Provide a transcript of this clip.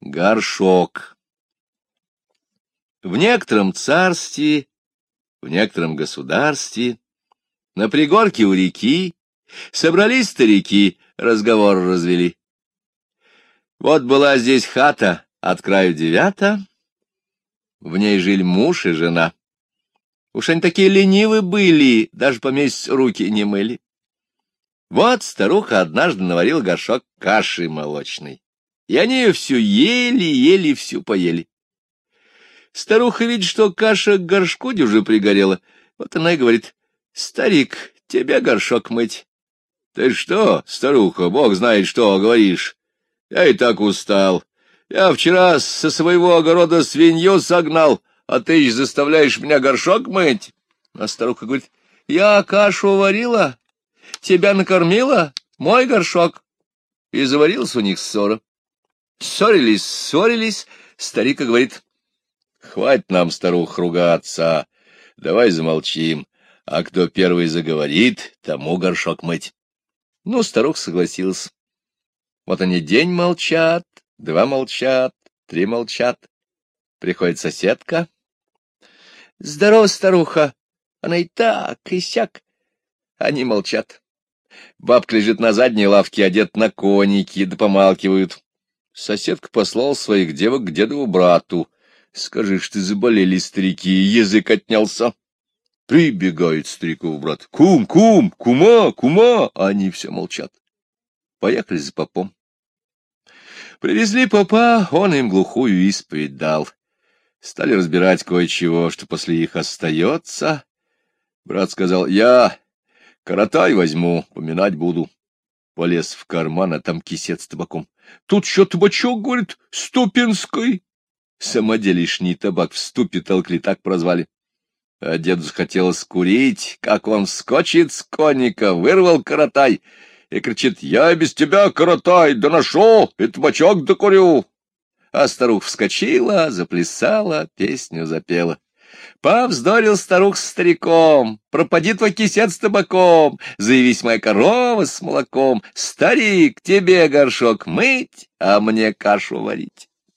Горшок. В некотором царстве, в некотором государстве, на пригорке у реки, собрались старики, разговор развели. Вот была здесь хата от краю девята, в ней жили муж и жена. Уж они такие ленивы были, даже по месяц руки не мыли. Вот старуха однажды наварила горшок каши молочной. И они всю ели, ели, всю поели. Старуха видит, что каша к горшку уже пригорела. Вот она и говорит, старик, тебе горшок мыть. Ты что, старуха, бог знает что, говоришь. Я и так устал. Я вчера со своего огорода свинью согнал, а ты заставляешь меня горшок мыть. А старуха говорит, я кашу варила, тебя накормила, мой горшок. И заварилась у них ссора. Ссорились, ссорились, старик говорит, хватит нам, старух, ругаться, давай замолчим, а кто первый заговорит, тому горшок мыть. Ну, старух согласился. Вот они день молчат, два молчат, три молчат. Приходит соседка. — Здорово, старуха! Она и так, и сяк. Они молчат. Бабка лежит на задней лавке, одет на коники, да помалкивают. Соседка послал своих девок к дедову брату. Скажи, что заболели старики, язык отнялся. Прибегает стариков брат. Кум, кум, кума, кума. Они все молчат. Поехали за попом. Привезли попа, он им глухую исповедь дал. Стали разбирать кое-чего, что после их остается. Брат сказал, я коротай возьму, поминать буду. Полез в карман, а там кисет с табаком. Тут что табачок, говорит, ступинской. Самоделишний табак в ступе толкли, так прозвали. А деду захотелось курить, как он скочит с конника, вырвал коротай и кричит, «Я без тебя, коротай, нашел, и табачок докурю!» А старуха вскочила, заплясала, песню запела. Повздорил старух с стариком, пропади твой кисет с табаком, заявись моя корова с молоком, старик, тебе горшок мыть, а мне кашу варить.